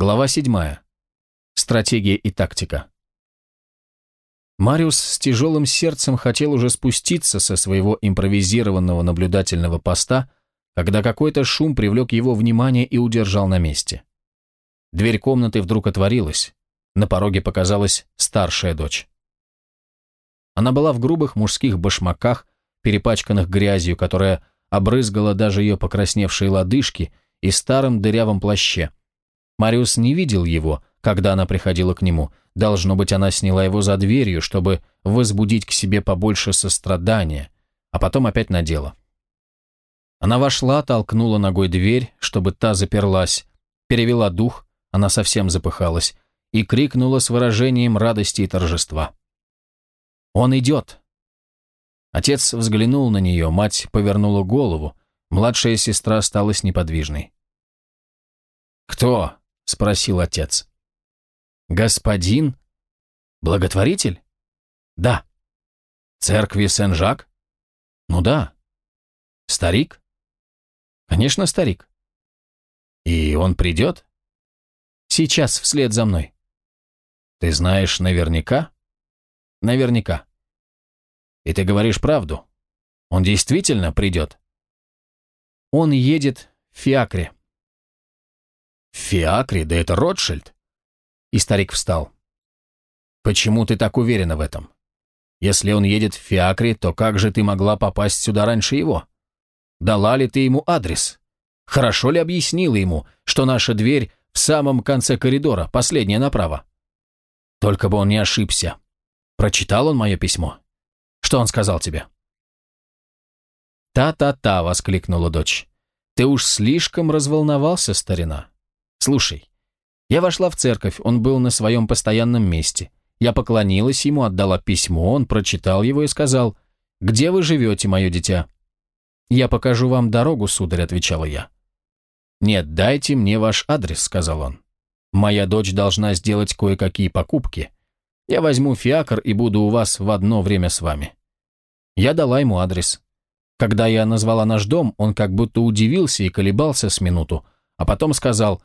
Глава 7. Стратегия и тактика. Мариус с тяжелым сердцем хотел уже спуститься со своего импровизированного наблюдательного поста, когда какой-то шум привлек его внимание и удержал на месте. Дверь комнаты вдруг отворилась. На пороге показалась старшая дочь. Она была в грубых мужских башмаках, перепачканных грязью, которая обрызгала даже ее покрасневшие лодыжки, и старом дырявом плаще – Мариус не видел его, когда она приходила к нему. Должно быть, она сняла его за дверью, чтобы возбудить к себе побольше сострадания, а потом опять надела. Она вошла, толкнула ногой дверь, чтобы та заперлась, перевела дух, она совсем запыхалась, и крикнула с выражением радости и торжества. «Он идет!» Отец взглянул на нее, мать повернула голову, младшая сестра осталась неподвижной. «Кто?» — спросил отец. «Господин? Благотворитель?» «Да». «Церкви Сен-Жак?» «Ну да». «Старик?» «Конечно, старик». «И он придет?» «Сейчас, вслед за мной». «Ты знаешь наверняка?» «Наверняка». «И ты говоришь правду? Он действительно придет?» «Он едет в Фиакре». «Фиакре? Да это Ротшильд!» И старик встал. «Почему ты так уверена в этом? Если он едет в Фиакре, то как же ты могла попасть сюда раньше его? Дала ли ты ему адрес? Хорошо ли объяснила ему, что наша дверь в самом конце коридора, последняя направо? Только бы он не ошибся. Прочитал он мое письмо? Что он сказал тебе?» «Та-та-та!» — воскликнула дочь. «Ты уж слишком разволновался, старина. Слушай, я вошла в церковь, он был на своем постоянном месте. Я поклонилась ему, отдала письмо, он прочитал его и сказал, «Где вы живете, мое дитя?» «Я покажу вам дорогу, сударь», — отвечала я. «Нет, дайте мне ваш адрес», — сказал он. «Моя дочь должна сделать кое-какие покупки. Я возьму фиакр и буду у вас в одно время с вами». Я дала ему адрес. Когда я назвала наш дом, он как будто удивился и колебался с минуту, а потом сказал,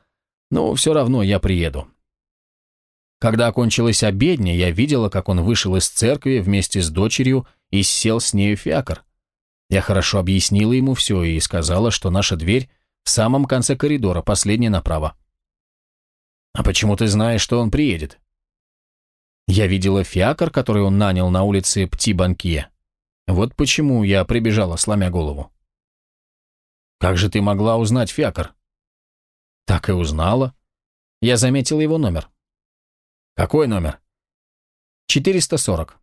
но все равно я приеду. Когда окончилась обедня, я видела, как он вышел из церкви вместе с дочерью и сел с нею фиакр. Я хорошо объяснила ему все и сказала, что наша дверь в самом конце коридора, последняя направо. «А почему ты знаешь, что он приедет?» Я видела фиакр, который он нанял на улице Пти-Банкье. Вот почему я прибежала, сломя голову. «Как же ты могла узнать фиакр?» Так и узнала. Я заметил его номер. Какой номер? 440.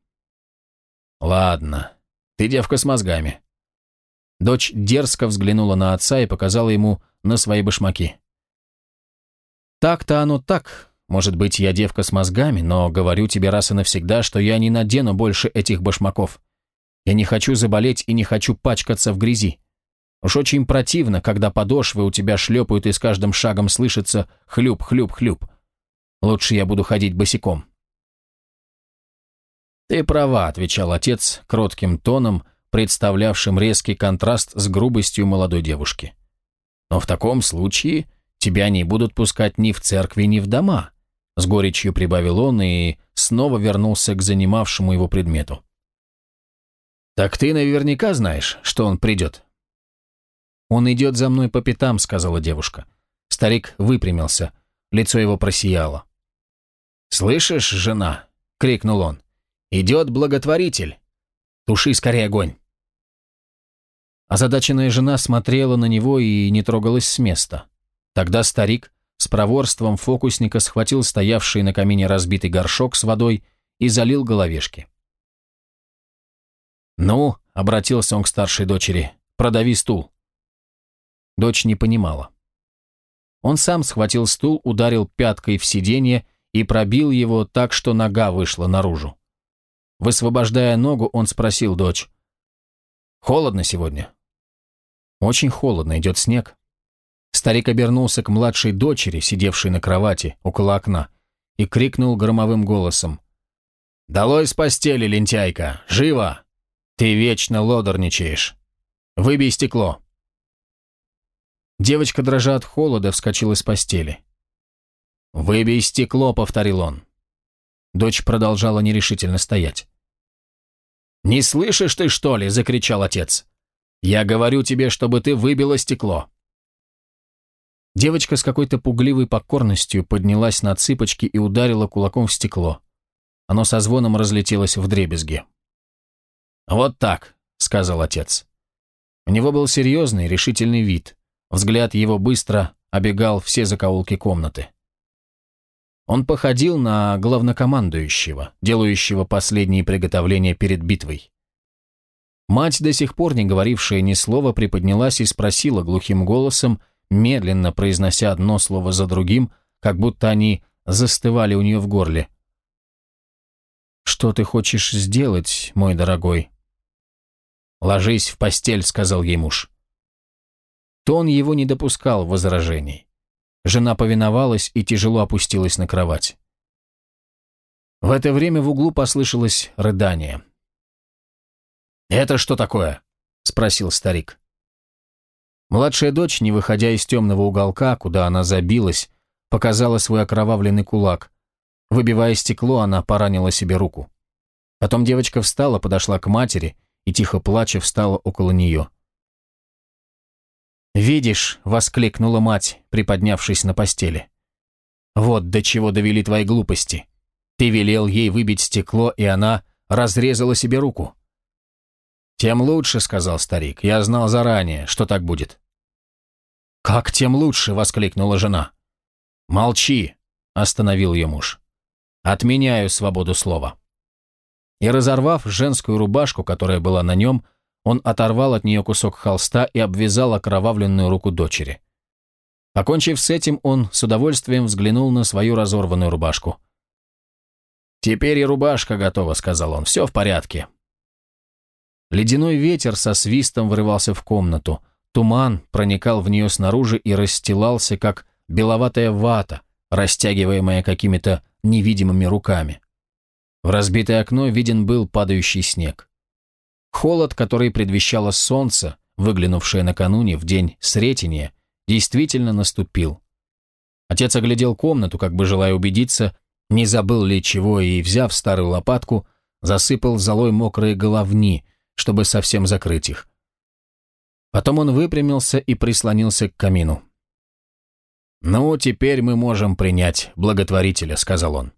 Ладно, ты девка с мозгами. Дочь дерзко взглянула на отца и показала ему на свои башмаки. Так-то оно так. Может быть, я девка с мозгами, но говорю тебе раз и навсегда, что я не надену больше этих башмаков. Я не хочу заболеть и не хочу пачкаться в грязи. Уж очень противно, когда подошвы у тебя шлепают и с каждым шагом слышится хлюп-хлюп-хлюп. Лучше я буду ходить босиком. «Ты права», — отвечал отец кротким тоном, представлявшим резкий контраст с грубостью молодой девушки. «Но в таком случае тебя не будут пускать ни в церкви, ни в дома», — с горечью прибавил он и снова вернулся к занимавшему его предмету. «Так ты наверняка знаешь, что он придет?» «Он идет за мной по пятам», — сказала девушка. Старик выпрямился. Лицо его просияло. «Слышишь, жена?» — крикнул он. «Идет благотворитель! Туши скорее огонь!» Озадаченная жена смотрела на него и не трогалась с места. Тогда старик с проворством фокусника схватил стоявший на камине разбитый горшок с водой и залил головешки. «Ну», — обратился он к старшей дочери, — «продави стул». Дочь не понимала. Он сам схватил стул, ударил пяткой в сиденье и пробил его так, что нога вышла наружу. Высвобождая ногу, он спросил дочь. «Холодно сегодня?» «Очень холодно, идет снег». Старик обернулся к младшей дочери, сидевшей на кровати около окна, и крикнул громовым голосом. «Долой с постели, лентяйка! Живо! Ты вечно лодорничаешь! Выбей стекло!» Девочка, дрожа от холода, вскочила с постели. «Выбей стекло», — повторил он. Дочь продолжала нерешительно стоять. «Не слышишь ты, что ли?» — закричал отец. «Я говорю тебе, чтобы ты выбила стекло». Девочка с какой-то пугливой покорностью поднялась на цыпочки и ударила кулаком в стекло. Оно со звоном разлетелось в дребезги. «Вот так», — сказал отец. У него был серьезный, решительный вид. Взгляд его быстро обегал все закоулки комнаты. Он походил на главнокомандующего, делающего последние приготовления перед битвой. Мать, до сих пор не говорившая ни слова, приподнялась и спросила глухим голосом, медленно произнося одно слово за другим, как будто они застывали у нее в горле. «Что ты хочешь сделать, мой дорогой?» «Ложись в постель», — сказал ей муж. Тон его не допускал возражений. Жена повиновалась и тяжело опустилась на кровать. В это время в углу послышалось рыдание. «Это что такое?» — спросил старик. Младшая дочь, не выходя из темного уголка, куда она забилась, показала свой окровавленный кулак. Выбивая стекло, она поранила себе руку. Потом девочка встала, подошла к матери и, тихо плача, встала около нее. «Видишь», — воскликнула мать, приподнявшись на постели. «Вот до чего довели твои глупости. Ты велел ей выбить стекло, и она разрезала себе руку». «Тем лучше», — сказал старик. «Я знал заранее, что так будет». «Как тем лучше?» — воскликнула жена. «Молчи», — остановил ее муж. «Отменяю свободу слова». И разорвав женскую рубашку, которая была на нем, он оторвал от нее кусок холста и обвязал окровавленную руку дочери. Покончив с этим, он с удовольствием взглянул на свою разорванную рубашку. «Теперь и рубашка готова», — сказал он, — «все в порядке». Ледяной ветер со свистом врывался в комнату. Туман проникал в нее снаружи и расстилался, как беловатая вата, растягиваемая какими-то невидимыми руками. В разбитое окно виден был падающий снег. Холод, который предвещало солнце, выглянувшее накануне в день Сретения, действительно наступил. Отец оглядел комнату, как бы желая убедиться, не забыл ли чего, и, взяв старую лопатку, засыпал золой мокрые головни, чтобы совсем закрыть их. Потом он выпрямился и прислонился к камину. «Ну, теперь мы можем принять благотворителя», — сказал он.